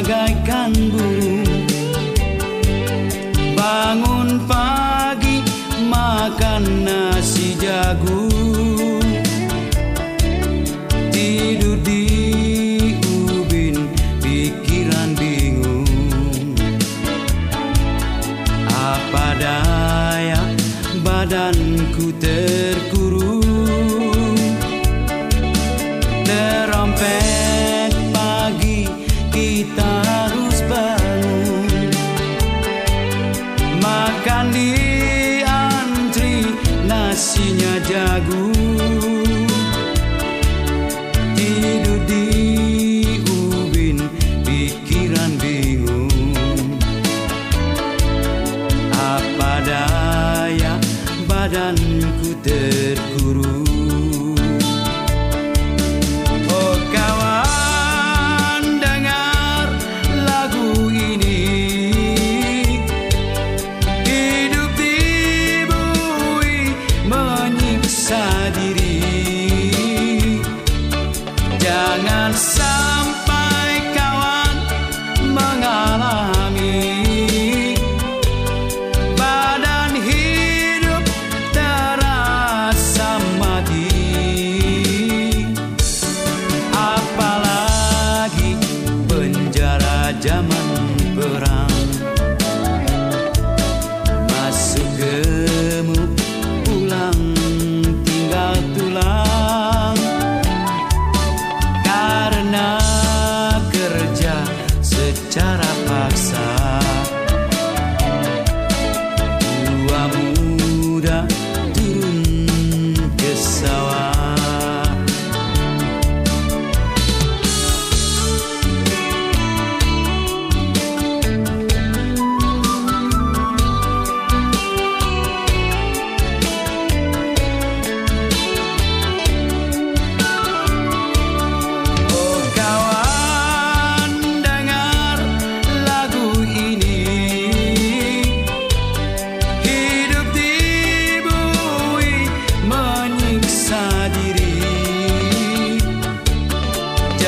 bagaikan burung. Bangun pagi makan nasi jagung. Tidur di ubin pikiran bingung. Apa daya badanku ter nasinya jagung Tidur di ubin pikiran bingung. Apa daya badanku terkurung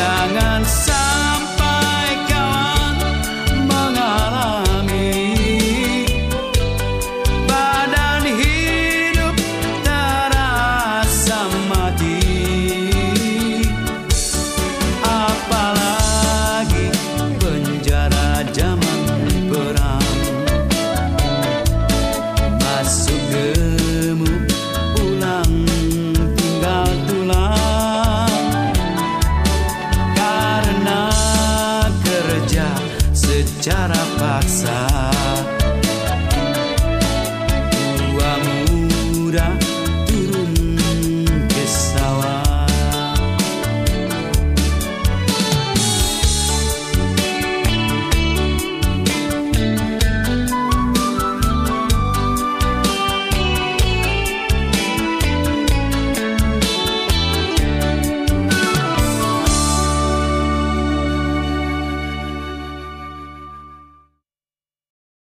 jangan salah